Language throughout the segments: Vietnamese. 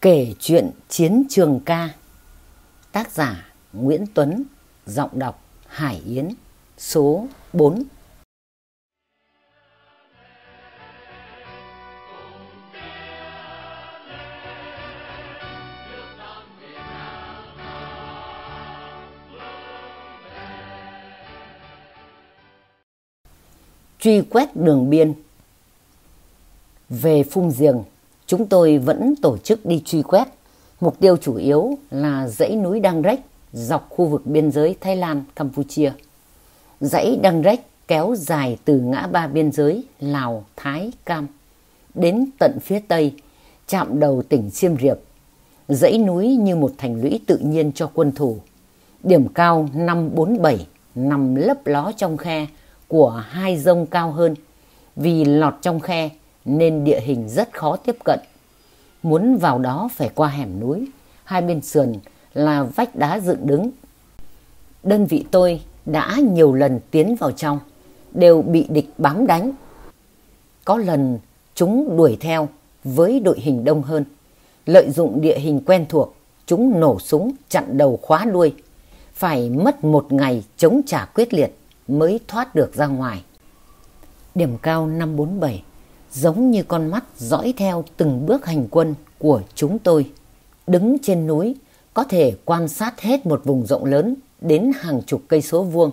Kể chuyện chiến trường ca. Tác giả Nguyễn Tuấn, Giọng đọc Hải Yến, Số 4 Truy quét đường biên. Về phung giềng. Chúng tôi vẫn tổ chức đi truy quét. Mục tiêu chủ yếu là dãy núi Đăng Rách dọc khu vực biên giới Thái Lan, Campuchia. Dãy Đăng Rách kéo dài từ ngã ba biên giới Lào, Thái, Cam đến tận phía Tây, chạm đầu tỉnh Siem Reap. Dãy núi như một thành lũy tự nhiên cho quân thủ. Điểm cao 547 nằm lấp ló trong khe của hai rông cao hơn. Vì lọt trong khe nên địa hình rất khó tiếp cận. Muốn vào đó phải qua hẻm núi, hai bên sườn là vách đá dựng đứng. Đơn vị tôi đã nhiều lần tiến vào trong, đều bị địch bám đánh. Có lần chúng đuổi theo với đội hình đông hơn. Lợi dụng địa hình quen thuộc, chúng nổ súng chặn đầu khóa đuôi. Phải mất một ngày chống trả quyết liệt mới thoát được ra ngoài. Điểm cao 547 giống như con mắt dõi theo từng bước hành quân của chúng tôi. Đứng trên núi, có thể quan sát hết một vùng rộng lớn đến hàng chục cây số vuông.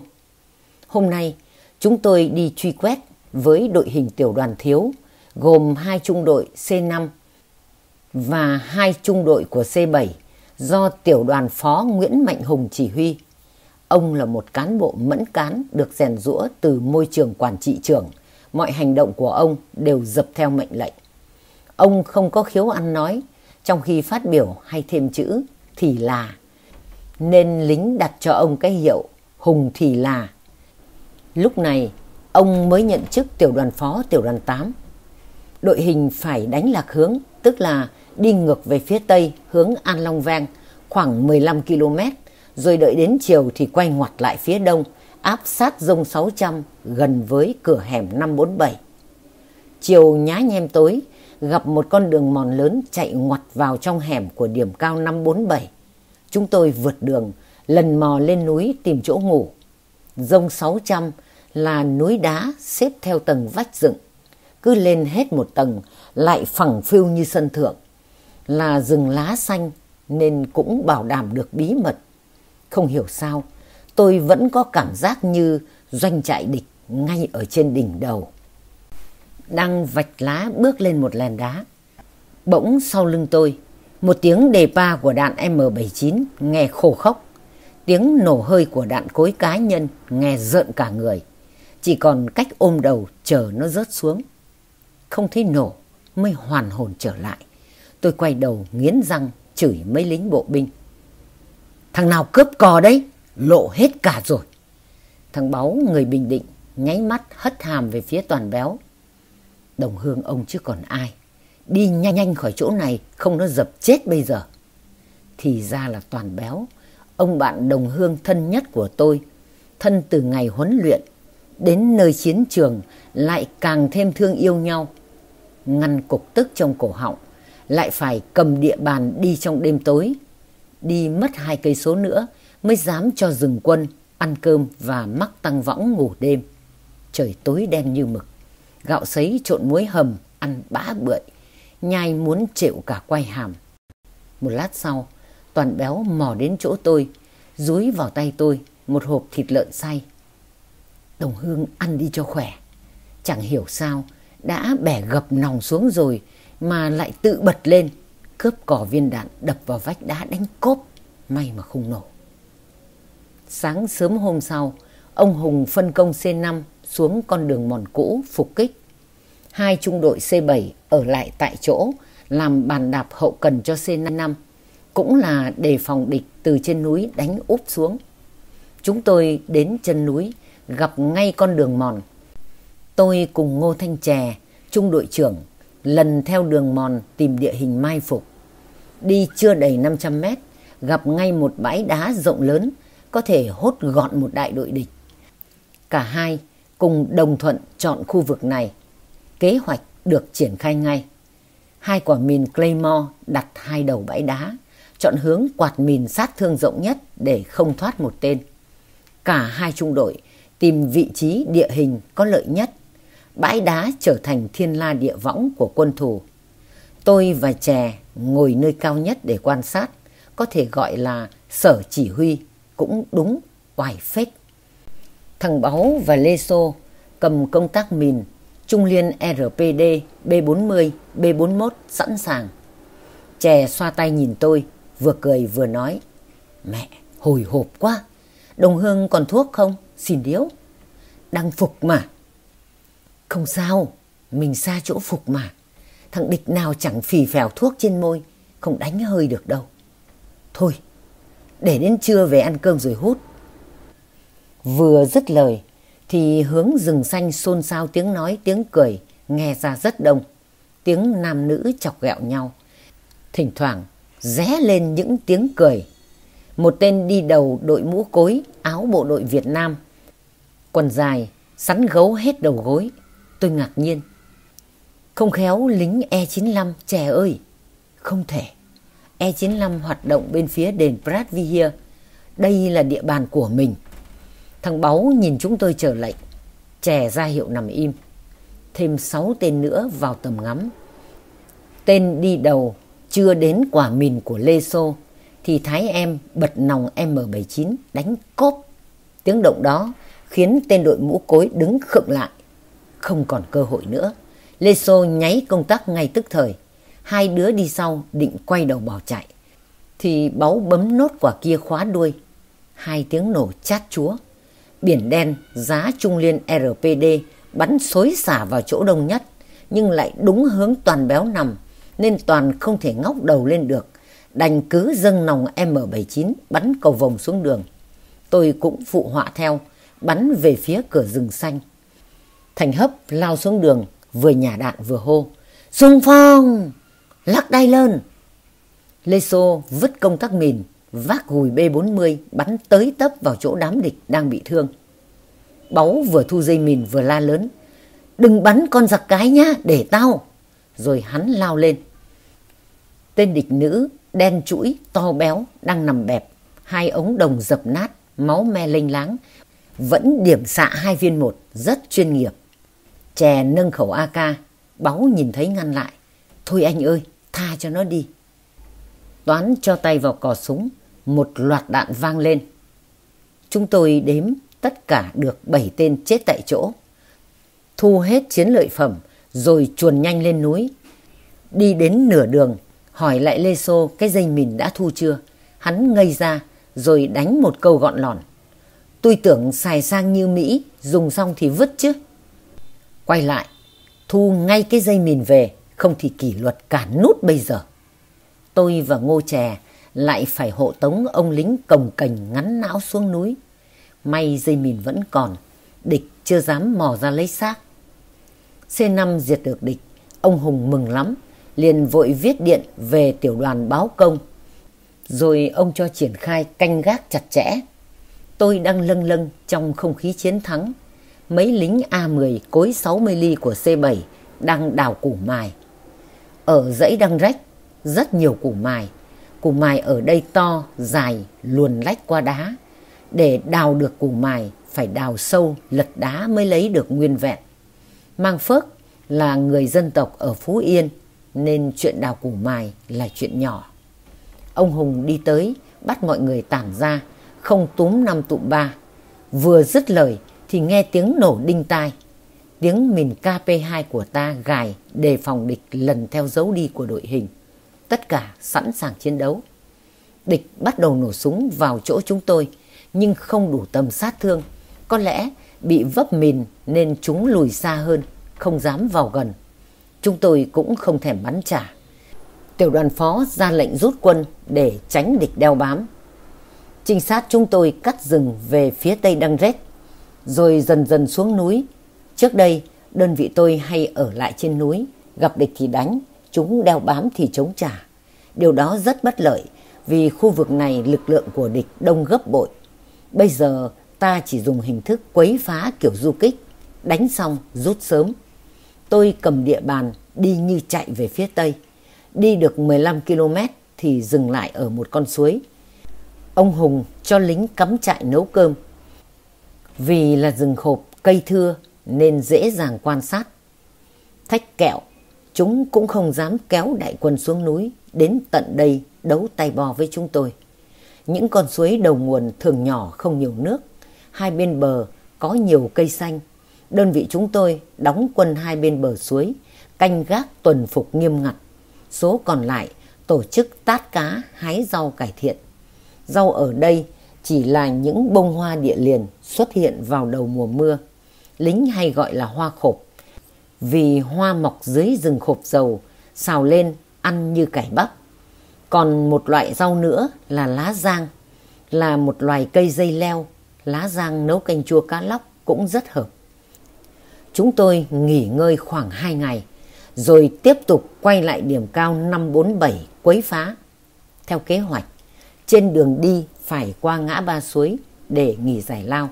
Hôm nay, chúng tôi đi truy quét với đội hình tiểu đoàn thiếu, gồm hai trung đội C5 và hai trung đội của C7 do tiểu đoàn phó Nguyễn Mạnh Hùng chỉ huy. Ông là một cán bộ mẫn cán được rèn rũa từ môi trường quản trị trưởng mọi hành động của ông đều dập theo mệnh lệnh. Ông không có khiếu ăn nói, trong khi phát biểu hay thêm chữ thì là. Nên lính đặt cho ông cái hiệu Hùng thì là. Lúc này, ông mới nhận chức tiểu đoàn phó tiểu đoàn 8. Đội hình phải đánh lạc hướng, tức là đi ngược về phía tây hướng An Long Vang khoảng 15 km, rồi đợi đến chiều thì quay ngoặt lại phía đông áp sát dông 600 gần với cửa hẻm 547. Chiều nhá nhem tối, gặp một con đường mòn lớn chạy ngoặt vào trong hẻm của điểm cao 547. Chúng tôi vượt đường, lần mò lên núi tìm chỗ ngủ. Dông 600 là núi đá xếp theo tầng vách dựng. Cứ lên hết một tầng lại phẳng phiu như sân thượng. Là rừng lá xanh nên cũng bảo đảm được bí mật. Không hiểu sao, tôi vẫn có cảm giác như doanh trại địch ngay ở trên đỉnh đầu. Đang vạch lá bước lên một làn đá. Bỗng sau lưng tôi, một tiếng đề pa của đạn M79 nghe khổ khốc. Tiếng nổ hơi của đạn cối cá nhân nghe rợn cả người. Chỉ còn cách ôm đầu chờ nó rớt xuống. Không thấy nổ mới hoàn hồn trở lại. Tôi quay đầu nghiến răng chửi mấy lính bộ binh. Thằng nào cướp cò đấy? Lộ hết cả rồi. Thằng Báu, người Bình Định, nháy mắt hất hàm về phía toàn béo. Đồng hương ông chứ còn ai. Đi nhanh nhanh khỏi chỗ này, không nó dập chết bây giờ. Thì ra là toàn béo. Ông bạn đồng hương thân nhất của tôi. Thân từ ngày huấn luyện, đến nơi chiến trường lại càng thêm thương yêu nhau. Ngăn cục tức trong cổ họng, lại phải cầm địa bàn đi trong đêm tối. Đi mất hai cây số nữa mới dám cho dừng quân ăn cơm và mắc tăng võng ngủ đêm. Trời tối đen như mực, gạo sấy trộn muối hầm ăn bã bưởi, nhai muốn chịu cả quay hàm. Một lát sau, toàn béo mò đến chỗ tôi, dúi vào tay tôi một hộp thịt lợn xay. Đồng Hương ăn đi cho khỏe. Chẳng hiểu sao, đã bẻ gập nòng xuống rồi mà lại tự bật lên, cướp cỏ viên đạn đập vào vách đá đánh cốp, may mà không nổ. Sáng sớm hôm sau, ông Hùng phân công C5 xuống con đường mòn cũ phục kích. Hai trung đội C7 ở lại tại chỗ làm bàn đạp hậu cần cho C5, cũng là đề phòng địch từ trên núi đánh úp xuống. Chúng tôi đến chân núi, gặp ngay con đường mòn. Tôi cùng Ngô Thanh Trè, trung đội trưởng, lần theo đường mòn tìm địa hình mai phục. Đi chưa đầy 500 mét, gặp ngay một bãi đá rộng lớn, có thể hốt gọn một đại đội địch. Cả hai cùng đồng thuận chọn khu vực này. Kế hoạch được triển khai ngay. Hai quả mìn Claymore đặt hai đầu bãi đá, chọn hướng quạt mìn sát thương rộng nhất để không thoát một tên. Cả hai trung đội tìm vị trí địa hình có lợi nhất. Bãi đá trở thành thiên la địa võng của quân thù. Tôi và chè ngồi nơi cao nhất để quan sát, có thể gọi là sở chỉ huy, cũng đúng, oải phết. Thằng Báu và Lê Xô cầm công tác mìn, Trung Liên RPD B40, B41 sẵn sàng. Chè xoa tay nhìn tôi, vừa cười vừa nói. Mẹ, hồi hộp quá. Đồng Hương còn thuốc không? Xin điếu. Đang phục mà. Không sao, mình xa chỗ phục mà. Thằng địch nào chẳng phì phèo thuốc trên môi, không đánh hơi được đâu. Thôi, để đến trưa về ăn cơm rồi hút. Vừa dứt lời, thì hướng rừng xanh xôn xao tiếng nói tiếng cười, nghe ra rất đông. Tiếng nam nữ chọc ghẹo nhau. Thỉnh thoảng ré lên những tiếng cười. Một tên đi đầu đội mũ cối, áo bộ đội Việt Nam. Quần dài, sắn gấu hết đầu gối. Tôi ngạc nhiên. Không khéo lính E95 trẻ ơi. Không thể. E95 hoạt động bên phía đền Pratvier. Đây là địa bàn của mình. Thằng Báu nhìn chúng tôi trở lệnh. Trẻ ra hiệu nằm im. Thêm 6 tên nữa vào tầm ngắm. Tên đi đầu chưa đến quả mìn của Lê Sô thì Thái em bật nòng M79 đánh cốp. Tiếng động đó khiến tên đội mũ cối đứng khựng lại. Không còn cơ hội nữa. Lê Sô nháy công tắc ngay tức thời. Hai đứa đi sau định quay đầu bỏ chạy. Thì báu bấm nốt quả kia khóa đuôi. Hai tiếng nổ chát chúa. Biển đen giá trung liên RPD bắn xối xả vào chỗ đông nhất. Nhưng lại đúng hướng toàn béo nằm. Nên toàn không thể ngóc đầu lên được. Đành cứ dâng nòng M79 bắn cầu vòng xuống đường. Tôi cũng phụ họa theo. Bắn về phía cửa rừng xanh. Thành hấp lao xuống đường, vừa nhả đạn vừa hô. Xung phong! Lắc đai lên! Lê Xô vứt công tắc mìn, vác gùi B-40 bắn tới tấp vào chỗ đám địch đang bị thương. Báu vừa thu dây mìn vừa la lớn. Đừng bắn con giặc cái nhá, để tao! Rồi hắn lao lên. Tên địch nữ đen chuỗi, to béo, đang nằm bẹp. Hai ống đồng dập nát, máu me lênh láng. Vẫn điểm xạ hai viên một, rất chuyên nghiệp. Chè nâng khẩu AK, báu nhìn thấy ngăn lại. Thôi anh ơi, tha cho nó đi. Toán cho tay vào cò súng, một loạt đạn vang lên. Chúng tôi đếm tất cả được 7 tên chết tại chỗ. Thu hết chiến lợi phẩm, rồi chuồn nhanh lên núi. Đi đến nửa đường, hỏi lại Lê Sô cái dây mìn đã thu chưa. Hắn ngây ra, rồi đánh một câu gọn lòn. Tôi tưởng xài sang như Mỹ, dùng xong thì vứt chứ. Quay lại, thu ngay cái dây mìn về, không thì kỷ luật cản nút bây giờ. Tôi và Ngô Chè lại phải hộ tống ông lính cồng cành ngắn não xuống núi. May dây mìn vẫn còn, địch chưa dám mò ra lấy xác. C5 diệt được địch, ông Hùng mừng lắm, liền vội viết điện về tiểu đoàn báo công. Rồi ông cho triển khai canh gác chặt chẽ. Tôi đang lâng lâng trong không khí chiến thắng mấy lính A10 cối 60 ly của C7 đang đào củ mài. Ở dãy đăng rách, rất nhiều củ mài. Củ mài ở đây to, dài, luồn lách qua đá. Để đào được củ mài, phải đào sâu, lật đá mới lấy được nguyên vẹn. Mang Phước là người dân tộc ở Phú Yên, nên chuyện đào củ mài là chuyện nhỏ. Ông Hùng đi tới, bắt mọi người tản ra, không túm năm tụm ba. Vừa dứt lời, thì nghe tiếng nổ đinh tai. Tiếng mìn KP2 của ta gài đề phòng địch lần theo dấu đi của đội hình. Tất cả sẵn sàng chiến đấu. Địch bắt đầu nổ súng vào chỗ chúng tôi, nhưng không đủ tầm sát thương. Có lẽ bị vấp mìn nên chúng lùi xa hơn, không dám vào gần. Chúng tôi cũng không thèm bắn trả. Tiểu đoàn phó ra lệnh rút quân để tránh địch đeo bám. Trinh sát chúng tôi cắt rừng về phía tây Đăng rết rồi dần dần xuống núi. Trước đây, đơn vị tôi hay ở lại trên núi, gặp địch thì đánh, chúng đeo bám thì chống trả. Điều đó rất bất lợi vì khu vực này lực lượng của địch đông gấp bội. Bây giờ ta chỉ dùng hình thức quấy phá kiểu du kích, đánh xong rút sớm. Tôi cầm địa bàn đi như chạy về phía tây. Đi được 15 km thì dừng lại ở một con suối. Ông Hùng cho lính cắm trại nấu cơm. Vì là rừng khộp cây thưa nên dễ dàng quan sát. Thách kẹo, chúng cũng không dám kéo đại quân xuống núi đến tận đây đấu tay bò với chúng tôi. Những con suối đầu nguồn thường nhỏ không nhiều nước, hai bên bờ có nhiều cây xanh. Đơn vị chúng tôi đóng quân hai bên bờ suối, canh gác tuần phục nghiêm ngặt. Số còn lại tổ chức tát cá, hái rau cải thiện. Rau ở đây chỉ là những bông hoa địa liền xuất hiện vào đầu mùa mưa. Lính hay gọi là hoa khộp. Vì hoa mọc dưới rừng khộp dầu, xào lên ăn như cải bắp. Còn một loại rau nữa là lá giang, là một loài cây dây leo. Lá giang nấu canh chua cá lóc cũng rất hợp. Chúng tôi nghỉ ngơi khoảng 2 ngày, rồi tiếp tục quay lại điểm cao 547 quấy phá. Theo kế hoạch, trên đường đi phải qua ngã ba suối để nghỉ giải lao.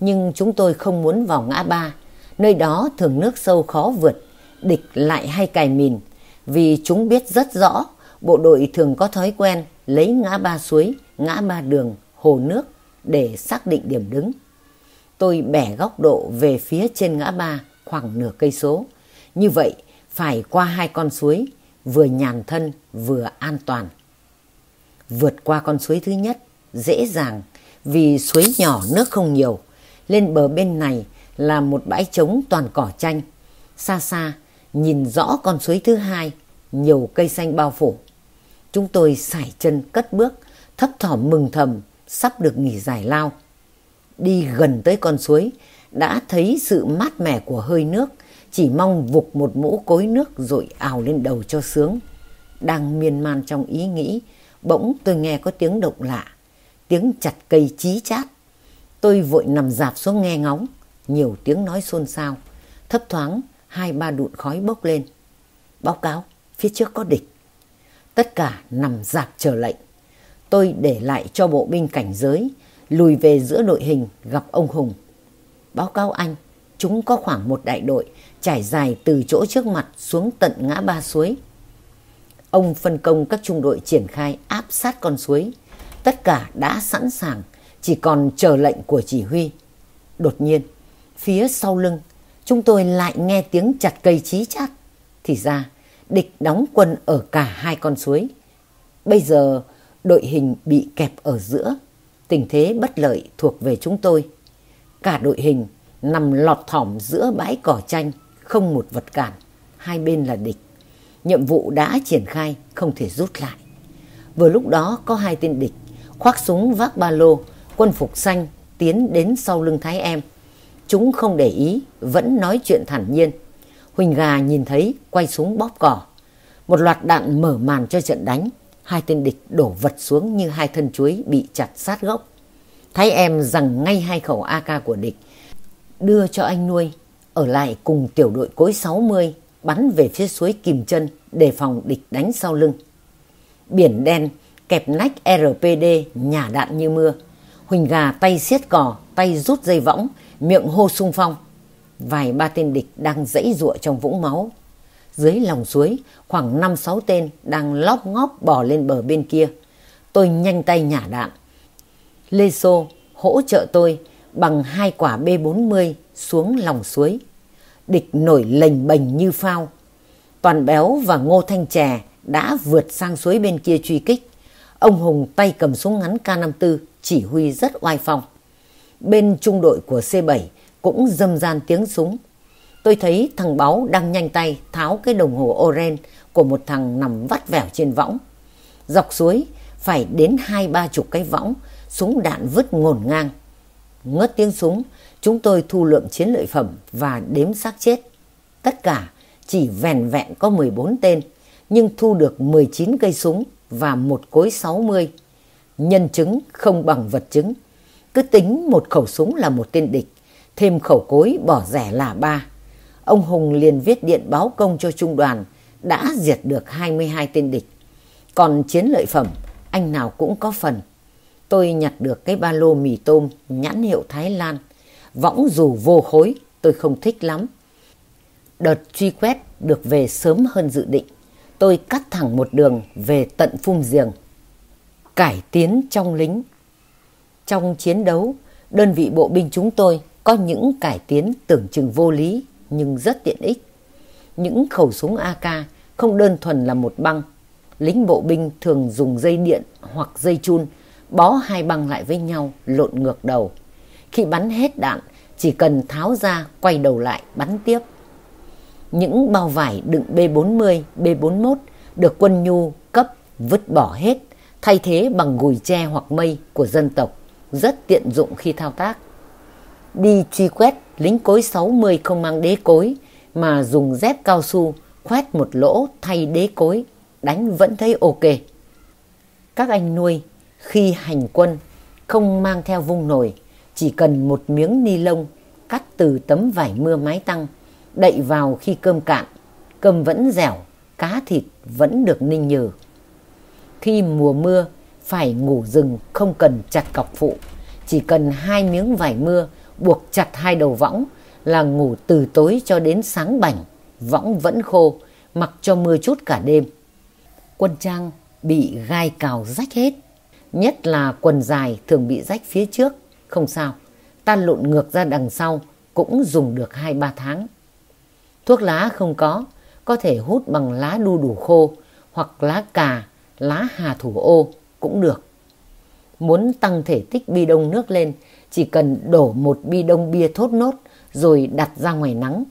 Nhưng chúng tôi không muốn vào ngã ba, nơi đó thường nước sâu khó vượt, địch lại hay cài mìn, vì chúng biết rất rõ bộ đội thường có thói quen lấy ngã ba suối, ngã ba đường, hồ nước để xác định điểm đứng. Tôi bẻ góc độ về phía trên ngã ba khoảng nửa cây số. Như vậy phải qua hai con suối, vừa nhàn thân vừa an toàn. Vượt qua con suối thứ nhất dễ dàng vì suối nhỏ nước không nhiều. Lên bờ bên này là một bãi trống toàn cỏ chanh. Xa xa nhìn rõ con suối thứ hai, nhiều cây xanh bao phủ. Chúng tôi sải chân cất bước, thấp thỏm mừng thầm, sắp được nghỉ giải lao. Đi gần tới con suối, đã thấy sự mát mẻ của hơi nước, chỉ mong vục một mũ cối nước rồi ào lên đầu cho sướng. Đang miên man trong ý nghĩ, bỗng tôi nghe có tiếng động lạ, tiếng chặt cây chí chát. Tôi vội nằm dạp xuống nghe ngóng, nhiều tiếng nói xôn xao, thấp thoáng hai ba đụn khói bốc lên. Báo cáo, phía trước có địch. Tất cả nằm dạp chờ lệnh. Tôi để lại cho bộ binh cảnh giới, lùi về giữa đội hình gặp ông Hùng. Báo cáo anh, chúng có khoảng một đại đội trải dài từ chỗ trước mặt xuống tận ngã ba suối. Ông phân công các trung đội triển khai áp sát con suối. Tất cả đã sẵn sàng, chỉ còn chờ lệnh của chỉ huy. Đột nhiên, phía sau lưng, chúng tôi lại nghe tiếng chặt cây chí chát. Thì ra, địch đóng quân ở cả hai con suối. Bây giờ, đội hình bị kẹp ở giữa. Tình thế bất lợi thuộc về chúng tôi. Cả đội hình nằm lọt thỏm giữa bãi cỏ chanh, không một vật cản. Hai bên là địch. Nhiệm vụ đã triển khai, không thể rút lại. Vừa lúc đó có hai tên địch, khoác súng vác ba lô, quân phục xanh, tiến đến sau lưng Thái Em. Chúng không để ý, vẫn nói chuyện thản nhiên. Huỳnh Gà nhìn thấy, quay súng bóp cỏ. Một loạt đạn mở màn cho trận đánh. Hai tên địch đổ vật xuống như hai thân chuối bị chặt sát gốc. Thái Em rằng ngay hai khẩu AK của địch. Đưa cho anh nuôi, ở lại cùng tiểu đội cối 60 bắn về phía suối Kìm Chân đề phòng địch đánh sau lưng. Biển đen kẹp nách RPD nhả đạn như mưa. Huỳnh gà tay siết cò, tay rút dây võng, miệng hô sung phong. Vài ba tên địch đang dãy ruộng trong vũng máu. Dưới lòng suối, khoảng 5-6 tên đang lóp ngóp bỏ lên bờ bên kia. Tôi nhanh tay nhả đạn. Lê Sô hỗ trợ tôi bằng hai quả B40 xuống lòng suối địch nổi lềnh bềnh như phao. Toàn béo và Ngô Thanh Trè đã vượt sang suối bên kia truy kích. Ông Hùng tay cầm súng ngắn K54 chỉ huy rất oai phong. Bên trung đội của C7 cũng dâm gian tiếng súng. Tôi thấy thằng báo đang nhanh tay tháo cái đồng hồ oren của một thằng nằm vắt vẻo trên võng. Dọc suối phải đến hai ba chục cái võng, súng đạn vứt ngổn ngang. Ngất tiếng súng, Chúng tôi thu lượng chiến lợi phẩm và đếm xác chết. Tất cả chỉ vẹn vẹn có 14 tên, nhưng thu được 19 cây súng và một cối 60. Nhân chứng không bằng vật chứng. Cứ tính một khẩu súng là một tên địch, thêm khẩu cối bỏ rẻ là ba. Ông Hùng liền viết điện báo công cho trung đoàn đã diệt được 22 tên địch. Còn chiến lợi phẩm, anh nào cũng có phần. Tôi nhặt được cái ba lô mì tôm nhãn hiệu Thái Lan võng dù vô khối tôi không thích lắm. Đợt truy quét được về sớm hơn dự định. tôi cắt thẳng một đường về tận phung giềng. Cải tiến trong lính Trong chiến đấu, đơn vị bộ binh chúng tôi có những cải tiến tưởng chừng vô lý nhưng rất tiện ích. Những khẩu súng AK không đơn thuần là một băng. Lính bộ binh thường dùng dây điện hoặc dây chun bó hai băng lại với nhau lộn ngược đầu. Khi bắn hết đạn chỉ cần tháo ra quay đầu lại bắn tiếp. Những bao vải đựng B40, B41 được quân nhu cấp vứt bỏ hết thay thế bằng gùi tre hoặc mây của dân tộc, rất tiện dụng khi thao tác. Đi truy quét lính cối 60 không mang đế cối, mà dùng dép cao su, khoét một lỗ thay đế cối, đánh vẫn thấy ok. Các anh nuôi, khi hành quân, không mang theo vung nồi chỉ cần một miếng ni lông cắt từ tấm vải mưa mái tăng đậy vào khi cơm cạn, cơm vẫn dẻo, cá thịt vẫn được ninh nhừ khi mùa mưa, phải ngủ rừng không cần chặt cọc phụ. Chỉ cần hai miếng vải mưa buộc chặt hai đầu võng là ngủ từ tối cho đến sáng bảnh, võng vẫn khô, mặc cho mưa chút cả đêm. Quân trang bị gai cào rách hết, nhất là quần dài thường bị rách phía trước. Không sao, ta lộn ngược ra đằng sau cũng dùng được hai ba tháng. Thuốc lá không có có thể hút bằng lá đu đủ khô hoặc lá cà lá hà thủ ô cũng được. Muốn tăng thể tích bi đông nước lên, chỉ cần đổ một bi đông bia thốt nốt rồi đặt ra ngoài nắng,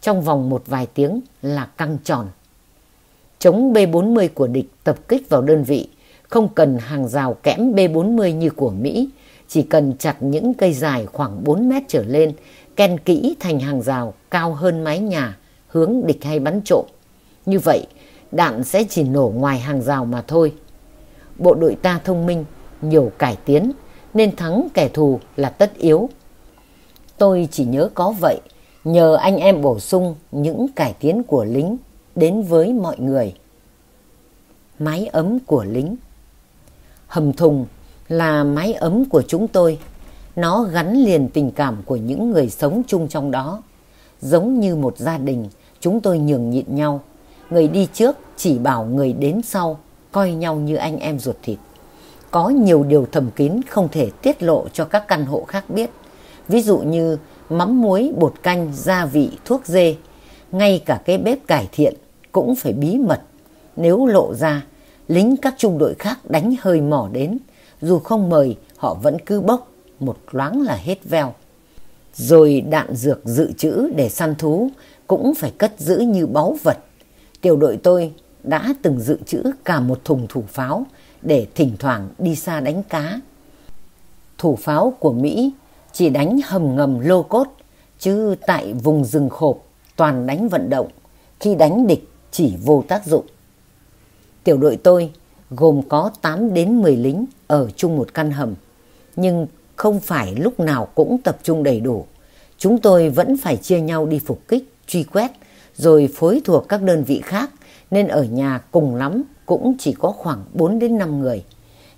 trong vòng một vài tiếng là căng tròn. Chống B40 của địch tập kích vào đơn vị, không cần hàng rào kẽm B40 như của Mỹ, chỉ cần chặt những cây dài khoảng 4 mét trở lên, ken kỹ thành hàng rào cao hơn mái nhà hướng địch hay bắn trộm. Như vậy đạn sẽ chỉ nổ ngoài hàng rào mà thôi. Bộ đội ta thông minh, nhiều cải tiến, nên thắng kẻ thù là tất yếu. Tôi chỉ nhớ có vậy, nhờ anh em bổ sung những cải tiến của lính đến với mọi người. Máy ấm của lính. Hầm thùng là máy ấm của chúng tôi. Nó gắn liền tình cảm của những người sống chung trong đó. Giống như một gia đình, chúng tôi nhường nhịn nhau người đi trước chỉ bảo người đến sau, coi nhau như anh em ruột thịt. Có nhiều điều thầm kín không thể tiết lộ cho các căn hộ khác biết. Ví dụ như mắm muối, bột canh, gia vị, thuốc dê. Ngay cả cái bếp cải thiện cũng phải bí mật. Nếu lộ ra, lính các trung đội khác đánh hơi mỏ đến. Dù không mời, họ vẫn cứ bốc, một loáng là hết veo. Rồi đạn dược dự trữ để săn thú cũng phải cất giữ như báu vật tiểu đội tôi đã từng dự trữ cả một thùng thủ pháo để thỉnh thoảng đi xa đánh cá thủ pháo của mỹ chỉ đánh hầm ngầm lô cốt chứ tại vùng rừng khộp toàn đánh vận động khi đánh địch chỉ vô tác dụng tiểu đội tôi gồm có 8 đến 10 lính ở chung một căn hầm. Nhưng không phải lúc nào cũng tập trung đầy đủ. Chúng tôi vẫn phải chia nhau đi phục kích, truy quét, rồi phối thuộc các đơn vị khác, nên ở nhà cùng lắm cũng chỉ có khoảng 4 đến 5 người.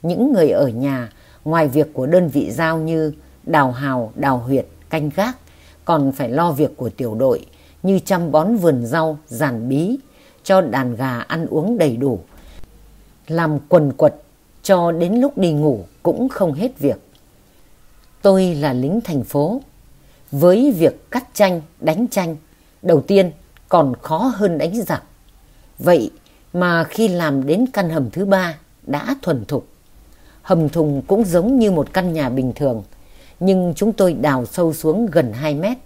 Những người ở nhà, ngoài việc của đơn vị giao như đào hào, đào huyệt, canh gác, còn phải lo việc của tiểu đội như chăm bón vườn rau, giàn bí, cho đàn gà ăn uống đầy đủ, làm quần quật cho đến lúc đi ngủ cũng không hết việc. Tôi là lính thành phố. Với việc cắt tranh, đánh tranh, đầu tiên còn khó hơn đánh giặc. Vậy mà khi làm đến căn hầm thứ ba đã thuần thục. Hầm thùng cũng giống như một căn nhà bình thường, nhưng chúng tôi đào sâu xuống gần 2 mét,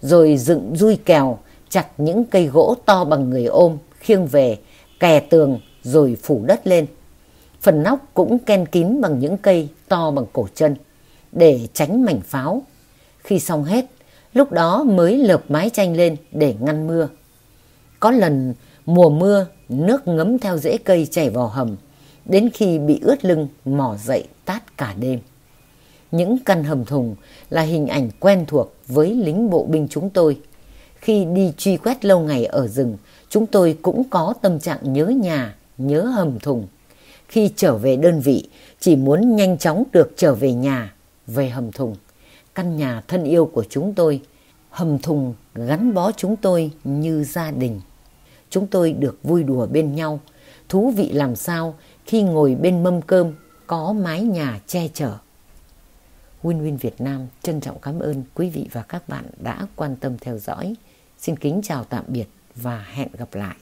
rồi dựng dui kèo, chặt những cây gỗ to bằng người ôm, khiêng về, kè tường rồi phủ đất lên. Phần nóc cũng ken kín bằng những cây to bằng cổ chân để tránh mảnh pháo. Khi xong hết, lúc đó mới lợp mái tranh lên để ngăn mưa. Có lần mùa mưa, nước ngấm theo rễ cây chảy vào hầm, đến khi bị ướt lưng mò dậy tát cả đêm. Những căn hầm thùng là hình ảnh quen thuộc với lính bộ binh chúng tôi. Khi đi truy quét lâu ngày ở rừng, chúng tôi cũng có tâm trạng nhớ nhà, nhớ hầm thùng. Khi trở về đơn vị, chỉ muốn nhanh chóng được trở về nhà, về hầm thùng. Căn nhà thân yêu của chúng tôi, hầm thùng gắn bó chúng tôi như gia đình chúng tôi được vui đùa bên nhau. Thú vị làm sao khi ngồi bên mâm cơm, có mái nhà che chở. Win Win Việt Nam trân trọng cảm ơn quý vị và các bạn đã quan tâm theo dõi. Xin kính chào tạm biệt và hẹn gặp lại.